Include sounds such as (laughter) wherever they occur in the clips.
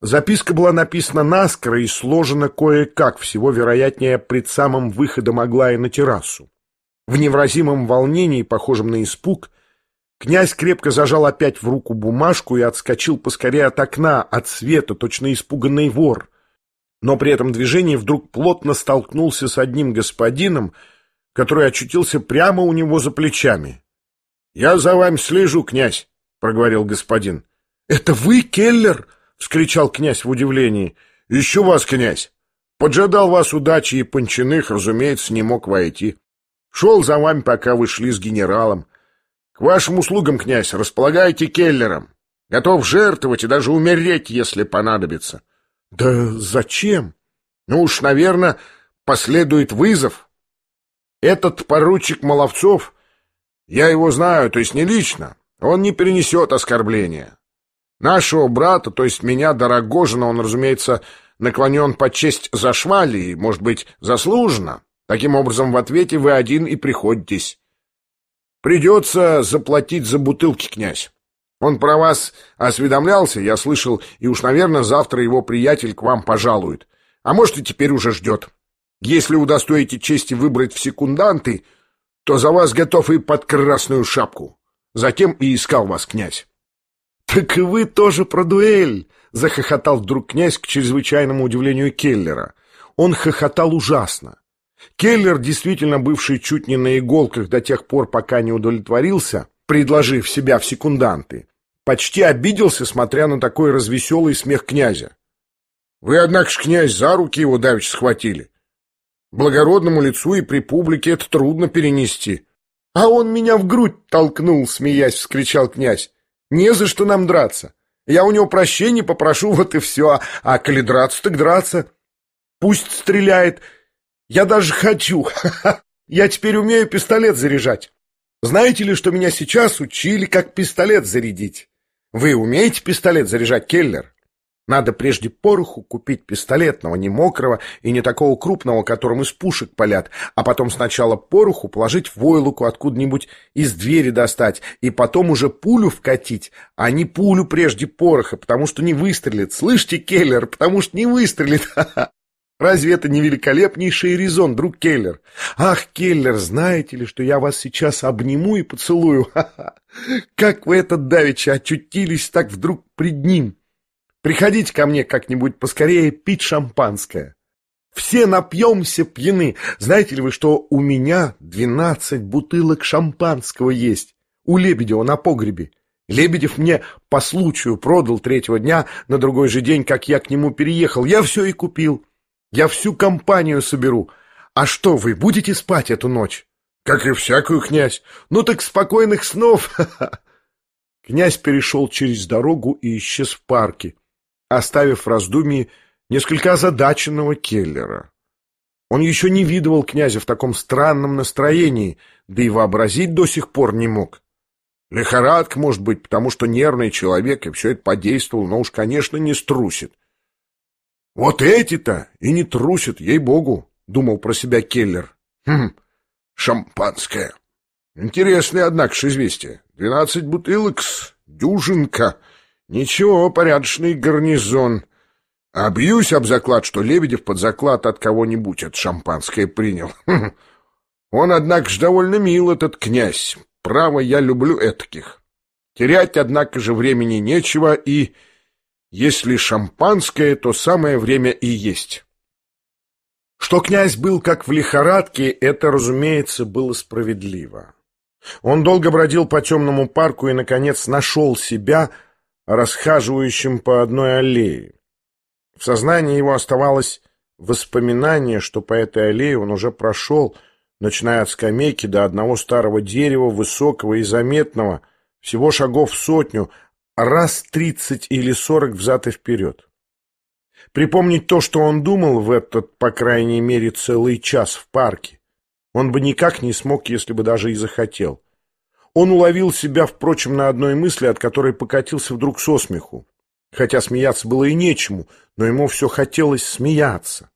Записка была написана наскоро и сложена кое-как, всего вероятнее, пред самым выходом Аглаи на террасу. В невразимом волнении, похожем на испуг, князь крепко зажал опять в руку бумажку и отскочил поскорее от окна, от света, точно испуганный вор. Но при этом движении вдруг плотно столкнулся с одним господином, который очутился прямо у него за плечами. — Я за вами слежу, князь, — проговорил господин. — Это вы, Келлер? — вскричал князь в удивлении. — Ищу вас, князь. Поджидал вас удачи и Пончиных, разумеется, не мог войти. Шел за вами, пока вы шли с генералом. К вашим услугам, князь, располагайте Келлером. Готов жертвовать и даже умереть, если понадобится. — Да зачем? — Ну уж, наверное, последует вызов, этот поручик Моловцов, я его знаю, то есть не лично, он не перенесет оскорбления. Нашего брата, то есть меня, Дорогожина, он, разумеется, наклонен под честь за швали и, может быть, заслуженно. Таким образом, в ответе вы один и приходитесь. Придется заплатить за бутылки, князь. Он про вас осведомлялся, я слышал, и уж, наверное, завтра его приятель к вам пожалует. А может, и теперь уже ждет. Если удостоите чести выбрать в секунданты, то за вас готов и под красную шапку. Затем и искал вас князь. — Так и вы тоже про дуэль! — захохотал вдруг князь к чрезвычайному удивлению Келлера. Он хохотал ужасно. Келлер, действительно бывший чуть не на иголках до тех пор, пока не удовлетворился, предложив себя в секунданты, почти обиделся, смотря на такой развеселый смех князя. — Вы, однако ж, князь, за руки его давеча схватили. Благородному лицу и при публике это трудно перенести. — А он меня в грудь толкнул, смеясь, — вскричал князь. — Не за что нам драться. Я у него прощения попрошу, вот и все. А, коли драться, так драться. Пусть стреляет. Я даже хочу. Я теперь умею пистолет заряжать. Знаете ли, что меня сейчас учили, как пистолет зарядить? Вы умеете пистолет заряжать, Келлер? Надо прежде пороху купить пистолетного, не мокрого и не такого крупного, которым из пушек палят, а потом сначала пороху положить в войлоку откуда-нибудь из двери достать, и потом уже пулю вкатить, а не пулю прежде пороха, потому что не выстрелит. Слышите, Келлер, потому что не выстрелит. (laughs) Разве это не великолепнейший резон, друг Келлер? Ах, Келлер, знаете ли, что я вас сейчас обниму и поцелую? Как вы это давеча очутились так вдруг пред ним? Приходите ко мне как-нибудь поскорее пить шампанское. Все напьемся пьяны. Знаете ли вы, что у меня двенадцать бутылок шампанского есть? У Лебедева на погребе. Лебедев мне по случаю продал третьего дня, на другой же день, как я к нему переехал. Я все и купил. Я всю компанию соберу. А что, вы будете спать эту ночь? Как и всякую, князь. Ну так спокойных снов. (laughs) Князь перешел через дорогу и исчез в парке оставив в раздумье несколько озадаченного Келлера. Он еще не видывал князя в таком странном настроении, да и вообразить до сих пор не мог. Лихорадка, может быть, потому что нервный человек, и все это подействовал, но уж, конечно, не струсит. «Вот эти-то и не трусят, ей-богу!» — думал про себя Келлер. «Хм, шампанское. Интересное, однако, известие. Двенадцать бутылок с дюжинка». Ничего, порядочный гарнизон. А бьюсь об заклад, что Лебедев под заклад от кого-нибудь это шампанское принял. (laughs) Он, однако же, довольно мил, этот князь. Право, я люблю этаких. Терять, однако же, времени нечего, и если шампанское, то самое время и есть. Что князь был как в лихорадке, это, разумеется, было справедливо. Он долго бродил по темному парку и, наконец, нашел себя — расхаживающим по одной аллее. В сознании его оставалось воспоминание, что по этой аллее он уже прошел, начиная от скамейки до одного старого дерева, высокого и заметного, всего шагов сотню, раз тридцать или сорок взад и вперед. Припомнить то, что он думал в этот, по крайней мере, целый час в парке, он бы никак не смог, если бы даже и захотел. Он уловил себя, впрочем, на одной мысли, от которой покатился вдруг со смеху. Хотя смеяться было и нечему, но ему все хотелось смеяться.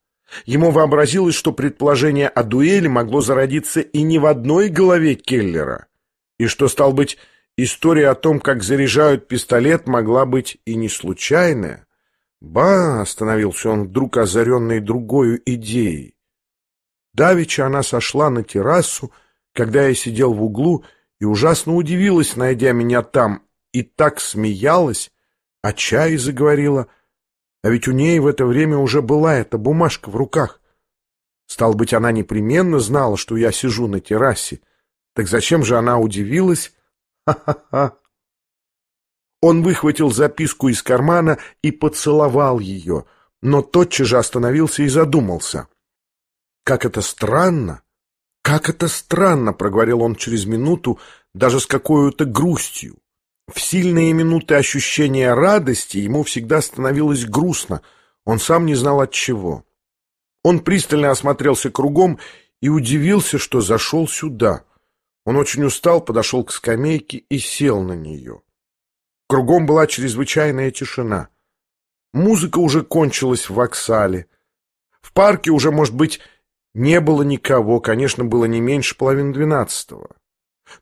Ему вообразилось, что предположение о дуэли могло зародиться и не в одной голове Келлера, и что, стал быть, история о том, как заряжают пистолет, могла быть и не случайная. Ба! — остановился он вдруг озаренный другою идеей. Давеча она сошла на террасу, когда я сидел в углу, и ужасно удивилась, найдя меня там, и так смеялась, о чае заговорила, а ведь у ней в это время уже была эта бумажка в руках. Стал быть, она непременно знала, что я сижу на террасе. Так зачем же она удивилась? Ха-ха-ха! Он выхватил записку из кармана и поцеловал ее, но тотчас же остановился и задумался. «Как это странно! Как это странно!» — проговорил он через минуту, даже с какой-то грустью. В сильные минуты ощущения радости ему всегда становилось грустно, он сам не знал от чего. Он пристально осмотрелся кругом и удивился, что зашел сюда. Он очень устал, подошел к скамейке и сел на нее. Кругом была чрезвычайная тишина. Музыка уже кончилась в воксале. В парке уже, может быть, не было никого, конечно, было не меньше половины двенадцатого.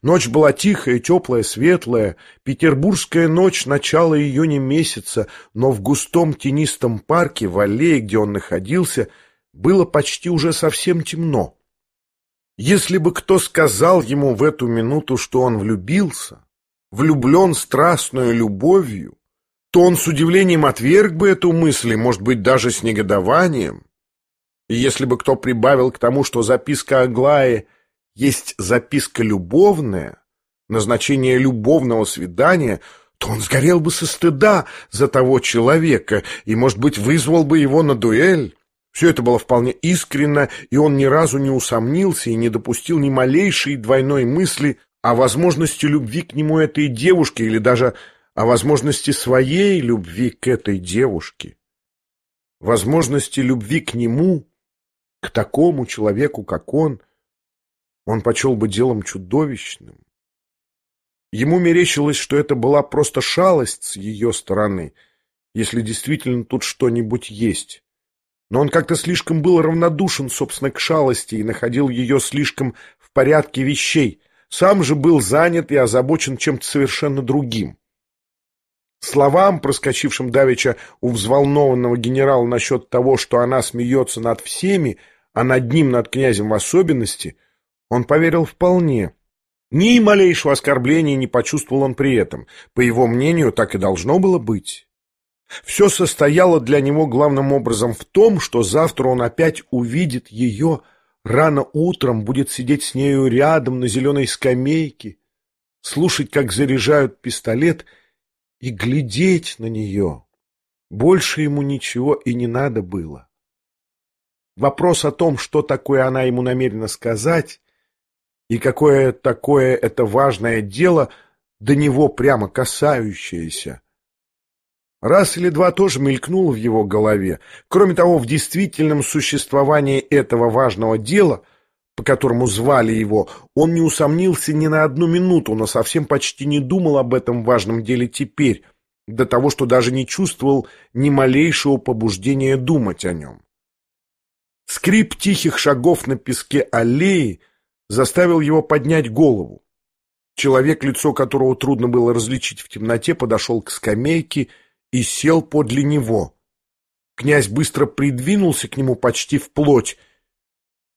Ночь была тихая, теплая, светлая, петербургская ночь начала июня месяца, но в густом тенистом парке, в аллее, где он находился, было почти уже совсем темно. Если бы кто сказал ему в эту минуту, что он влюбился, влюблен страстной любовью, то он с удивлением отверг бы эту мысль, может быть, даже с негодованием. И если бы кто прибавил к тому, что записка Аглаи есть записка любовная, назначение любовного свидания, то он сгорел бы со стыда за того человека и, может быть, вызвал бы его на дуэль. Все это было вполне искренно, и он ни разу не усомнился и не допустил ни малейшей двойной мысли о возможности любви к нему этой девушки или даже о возможности своей любви к этой девушке. Возможности любви к нему, к такому человеку, как он, он почел бы делом чудовищным. Ему мерещилось, что это была просто шалость с ее стороны, если действительно тут что-нибудь есть. Но он как-то слишком был равнодушен, собственно, к шалости и находил ее слишком в порядке вещей. Сам же был занят и озабочен чем-то совершенно другим. Словам, проскочившим давеча у взволнованного генерала насчет того, что она смеется над всеми, а над ним, над князем в особенности, он поверил вполне. Ни малейшего оскорбления не почувствовал он при этом. По его мнению, так и должно было быть. Все состояло для него главным образом в том, что завтра он опять увидит ее рано утром, будет сидеть с нею рядом на зеленой скамейке, слушать, как заряжают пистолет, и глядеть на нее. Больше ему ничего и не надо было. Вопрос о том, что такое она ему намерена сказать, и какое такое это важное дело, до него прямо касающееся, Раз или два тоже мелькнуло в его голове. Кроме того, в действительном существовании этого важного дела, по которому звали его, он не усомнился ни на одну минуту, но совсем почти не думал об этом важном деле теперь, до того, что даже не чувствовал ни малейшего побуждения думать о нем. Скрип тихих шагов на песке аллеи заставил его поднять голову. Человек, лицо которого трудно было различить в темноте, подошел к скамейке и сел подле него. Князь быстро придвинулся к нему почти вплоть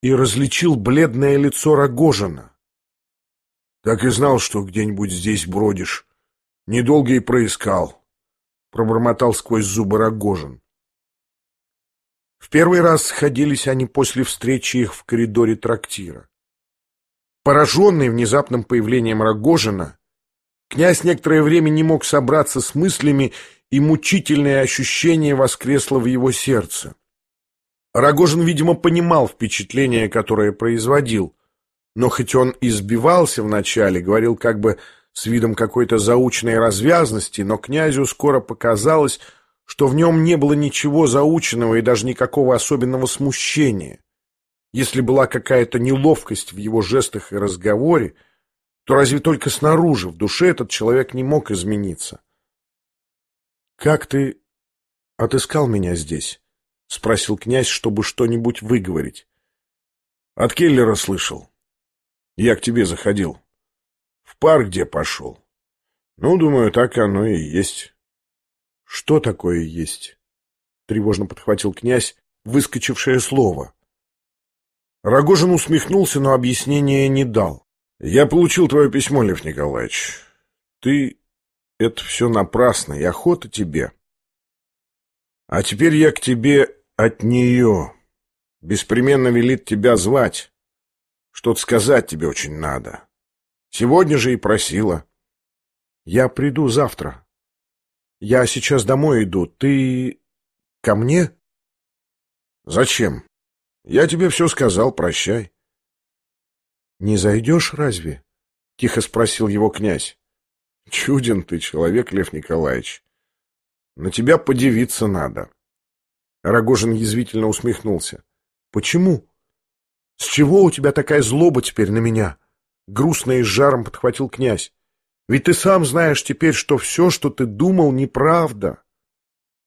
и различил бледное лицо Рогожина. — Так и знал, что где-нибудь здесь бродишь. Недолго и проискал, — пробормотал сквозь зубы Рогожин. В первый раз сходились они после встречи их в коридоре трактира. Пораженный внезапным появлением Рогожина, князь некоторое время не мог собраться с мыслями и мучительное ощущение воскресло в его сердце. Рогожин, видимо, понимал впечатление, которое производил, но хоть он избивался вначале, говорил как бы с видом какой-то заученной развязности, но князю скоро показалось, что в нем не было ничего заученного и даже никакого особенного смущения. Если была какая-то неловкость в его жестах и разговоре, то разве только снаружи, в душе этот человек не мог измениться. «Как ты отыскал меня здесь?» — спросил князь, чтобы что-нибудь выговорить. «От Келлера слышал. Я к тебе заходил. В парк где пошел. Ну, думаю, так оно и есть». «Что такое есть?» — тревожно подхватил князь, выскочившее слово. Рогожин усмехнулся, но объяснения не дал. «Я получил твое письмо, Лев Николаевич. Ты... Это все напрасно, и охота тебе. А теперь я к тебе от нее. Беспременно велит тебя звать. Что-то сказать тебе очень надо. Сегодня же и просила. Я приду завтра. Я сейчас домой иду. Ты ко мне? Зачем? Я тебе все сказал, прощай. Не зайдешь разве? Тихо спросил его князь. Чуден ты человек, Лев Николаевич. На тебя подивиться надо. Рогожин язвительно усмехнулся. Почему? С чего у тебя такая злоба теперь на меня? Грустно и с жаром подхватил князь. Ведь ты сам знаешь теперь, что все, что ты думал, неправда.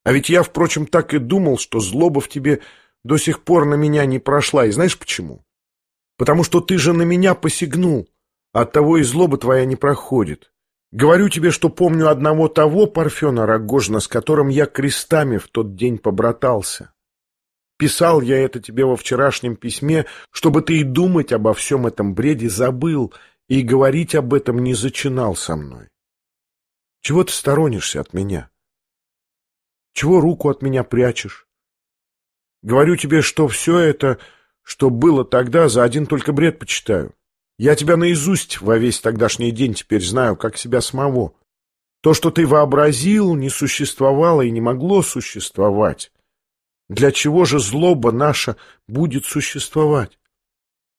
А ведь я, впрочем, так и думал, что злоба в тебе до сих пор на меня не прошла. И знаешь почему? Потому что ты же на меня посягнул, а оттого и злоба твоя не проходит. Говорю тебе, что помню одного того Парфена Рогожина, с которым я крестами в тот день побратался. Писал я это тебе во вчерашнем письме, чтобы ты и думать обо всем этом бреде забыл и говорить об этом не зачинал со мной. Чего ты сторонишься от меня? Чего руку от меня прячешь? Говорю тебе, что все это, что было тогда, за один только бред почитаю. Я тебя наизусть во весь тогдашний день теперь знаю, как себя самого. То, что ты вообразил, не существовало и не могло существовать. Для чего же злоба наша будет существовать?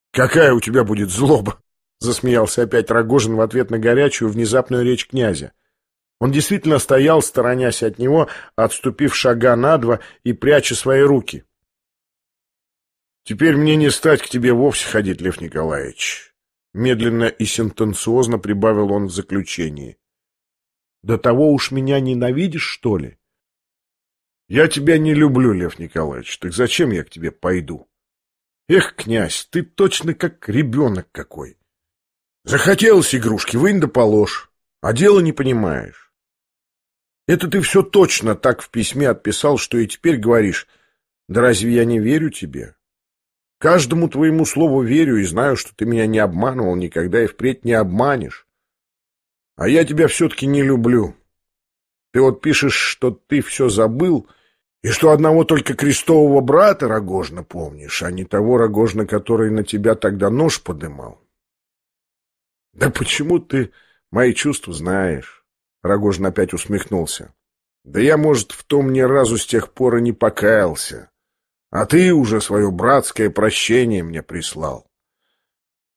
— Какая у тебя будет злоба? (laughs) — засмеялся опять Рогожин в ответ на горячую внезапную речь князя. Он действительно стоял, сторонясь от него, отступив шага на два и пряча свои руки. «Теперь мне не стать к тебе вовсе ходить, Лев Николаевич», — медленно и сентенциозно прибавил он в заключении. «До того уж меня ненавидишь, что ли?» «Я тебя не люблю, Лев Николаевич, так зачем я к тебе пойду?» «Эх, князь, ты точно как ребенок какой! Захотелось игрушки, вынь да положь, а дело не понимаешь. Это ты все точно так в письме отписал, что и теперь говоришь, да разве я не верю тебе?» Каждому твоему слову верю и знаю, что ты меня не обманывал никогда и впредь не обманешь. А я тебя все-таки не люблю. Ты вот пишешь, что ты все забыл, и что одного только крестового брата Рогожна помнишь, а не того Рогожна, который на тебя тогда нож подымал. Да почему ты мои чувства знаешь? Рогожин опять усмехнулся. Да я, может, в том ни разу с тех пор и не покаялся. А ты уже свое братское прощение мне прислал.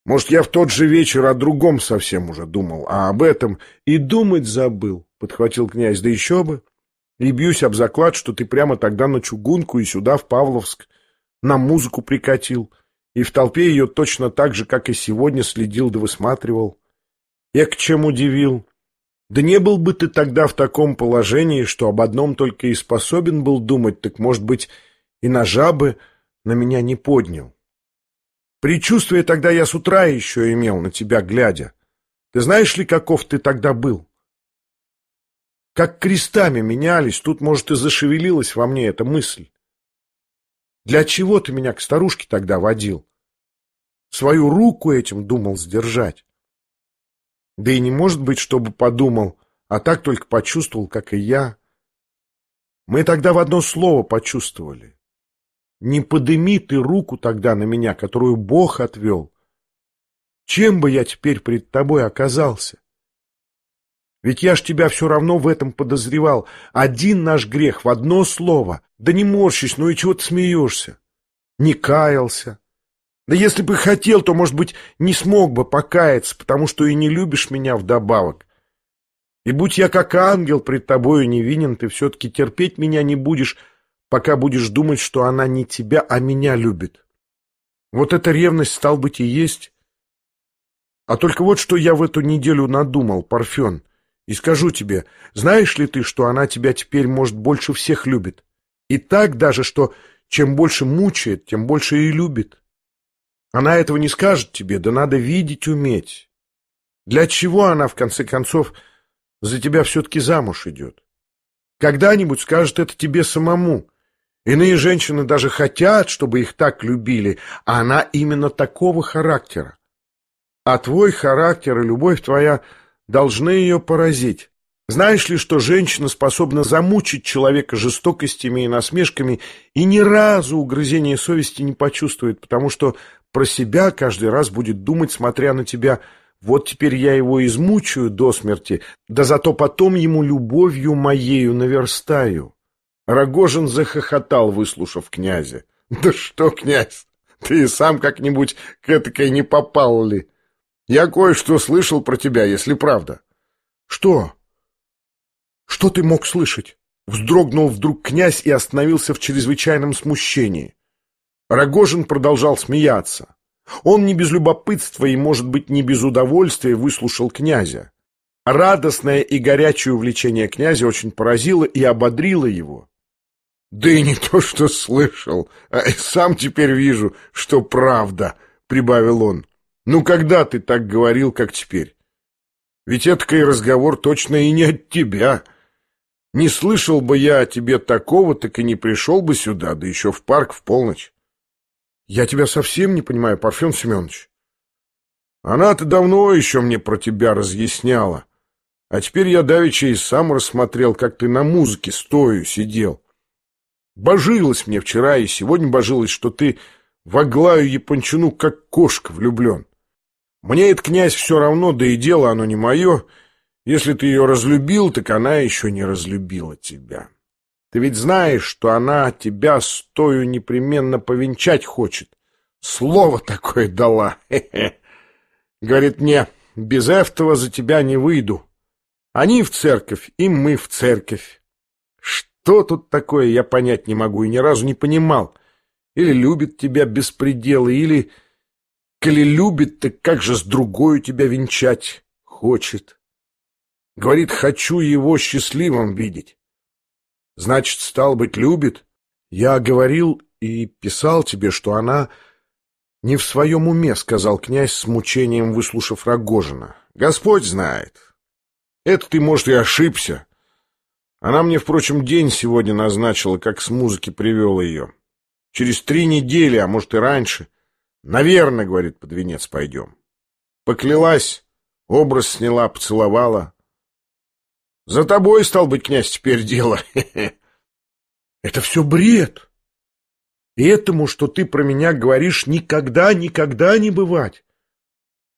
Может, я в тот же вечер о другом совсем уже думал, а об этом и думать забыл, — подхватил князь, — да еще бы. И бьюсь об заклад, что ты прямо тогда на чугунку и сюда, в Павловск, на музыку прикатил, и в толпе ее точно так же, как и сегодня, следил да высматривал. Я к чем удивил? Да не был бы ты тогда в таком положении, что об одном только и способен был думать, так, может быть, и ножа бы на меня не поднял. Причувствие тогда я с утра еще имел на тебя глядя. Ты знаешь ли, каков ты тогда был? Как крестами менялись, тут, может, и зашевелилась во мне эта мысль. Для чего ты меня к старушке тогда водил? Свою руку этим думал сдержать. Да и не может быть, чтобы подумал, а так только почувствовал, как и я. Мы тогда в одно слово почувствовали. Не подыми ты руку тогда на меня, которую Бог отвел. Чем бы я теперь пред тобой оказался? Ведь я ж тебя все равно в этом подозревал. Один наш грех в одно слово. Да не морщись, ну и чего ты смеешься? Не каялся. Да если бы хотел, то, может быть, не смог бы покаяться, потому что и не любишь меня вдобавок. И будь я как ангел пред тобою невинен, ты все-таки терпеть меня не будешь, пока будешь думать, что она не тебя, а меня любит. Вот эта ревность, стал быть, и есть. А только вот что я в эту неделю надумал, Парфен, и скажу тебе, знаешь ли ты, что она тебя теперь, может, больше всех любит? И так даже, что чем больше мучает, тем больше и любит. Она этого не скажет тебе, да надо видеть уметь. Для чего она, в конце концов, за тебя все-таки замуж идет? Когда-нибудь скажет это тебе самому, Иные женщины даже хотят, чтобы их так любили, а она именно такого характера. А твой характер и любовь твоя должны ее поразить. Знаешь ли, что женщина способна замучить человека жестокостями и насмешками и ни разу угрызения совести не почувствует, потому что про себя каждый раз будет думать, смотря на тебя, вот теперь я его измучаю до смерти, да зато потом ему любовью моею наверстаю. Рогожин захохотал, выслушав князя. «Да что, князь, ты и сам как-нибудь к этакой не попал ли? Я кое-что слышал про тебя, если правда». «Что? Что ты мог слышать?» Вздрогнул вдруг князь и остановился в чрезвычайном смущении. Рогожин продолжал смеяться. Он не без любопытства и, может быть, не без удовольствия выслушал князя. Радостное и горячее увлечение князя очень поразило и ободрило его. Да и не то, что слышал, а и сам теперь вижу, что правда, — прибавил он. Ну, когда ты так говорил, как теперь? Ведь это разговор точно и не от тебя. Не слышал бы я о тебе такого, так и не пришел бы сюда, да еще в парк в полночь. Я тебя совсем не понимаю, Парфен Семенович. Она-то давно еще мне про тебя разъясняла. А теперь я давеча и сам рассмотрел, как ты на музыке стою сидел. Божилась мне вчера и сегодня божилась, что ты в Аглаю Япончину как кошка влюблен. Мне это, князь, все равно, да и дело оно не мое. Если ты ее разлюбил, так она еще не разлюбила тебя. Ты ведь знаешь, что она тебя стою непременно повенчать хочет. Слово такое дала. Хе -хе. Говорит мне, без этого за тебя не выйду. Они в церковь, и мы в церковь. Что тут такое, я понять не могу и ни разу не понимал. Или любит тебя без предела, или... Коли любит, так как же с другой тебя венчать хочет? Говорит, хочу его счастливым видеть. Значит, стал быть, любит? Я говорил и писал тебе, что она не в своем уме, сказал князь с мучением, выслушав Рогожина. Господь знает. Это ты, может, и ошибся. Она мне, впрочем, день сегодня назначила, как с музыки привел ее. Через три недели, а может и раньше. Наверное, говорит, под венец пойдем. Поклялась, образ сняла, поцеловала. За тобой, стал быть, князь, теперь дело. (laughs) Это все бред. И этому, что ты про меня говоришь, никогда, никогда не бывать.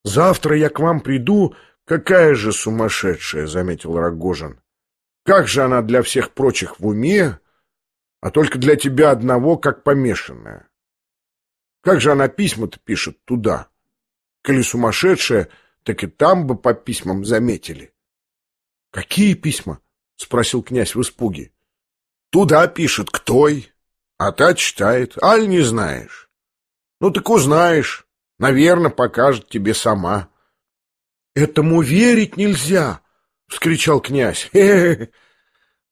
Завтра я к вам приду, какая же сумасшедшая, заметил Рогожин. Как же она для всех прочих в уме, а только для тебя одного, как помешанная? Как же она письма-то пишет туда? Коли сумасшедшая, так и там бы по письмам заметили. — Какие письма? — спросил князь в испуге. — Туда пишет к той, а та читает. Аль не знаешь? Ну так узнаешь. Наверное, покажет тебе сама. — Этому верить нельзя! — вскричал князь. Хе -хе -хе.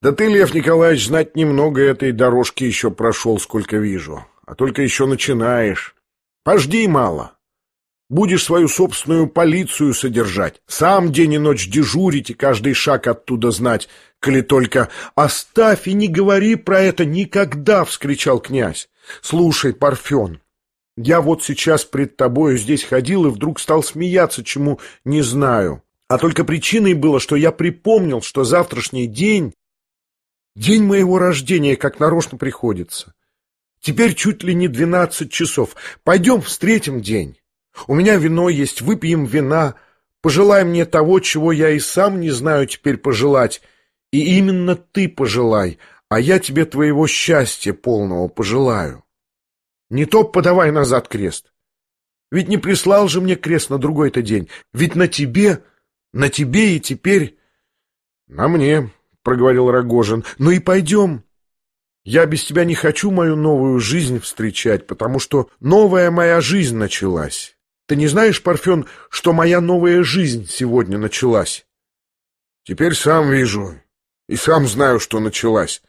Да ты, Лев Николаевич, знать немного этой дорожки еще прошел, сколько вижу. А только еще начинаешь. Пожди мало. Будешь свою собственную полицию содержать. Сам день и ночь дежурить и каждый шаг оттуда знать. Коли только «Оставь и не говори про это никогда!» — вскричал князь. «Слушай, Парфен, я вот сейчас пред тобою здесь ходил и вдруг стал смеяться, чему не знаю. А только причиной было, что я припомнил, что завтрашний день — день моего рождения, как нарочно приходится. Теперь чуть ли не двенадцать часов. Пойдем встретим день. У меня вино есть, выпьем вина. Пожелай мне того, чего я и сам не знаю теперь пожелать. И именно ты пожелай, а я тебе твоего счастья полного пожелаю. Не то подавай назад крест. Ведь не прислал же мне крест на другой-то день. Ведь на тебе на тебе и теперь... — На мне, — проговорил Рогожин. — Ну и пойдем. Я без тебя не хочу мою новую жизнь встречать, потому что новая моя жизнь началась. Ты не знаешь, Парфен, что моя новая жизнь сегодня началась? Теперь сам вижу и сам знаю, что началась.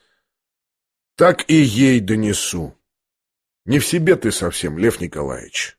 Так и ей донесу. Не в себе ты совсем, Лев Николаевич.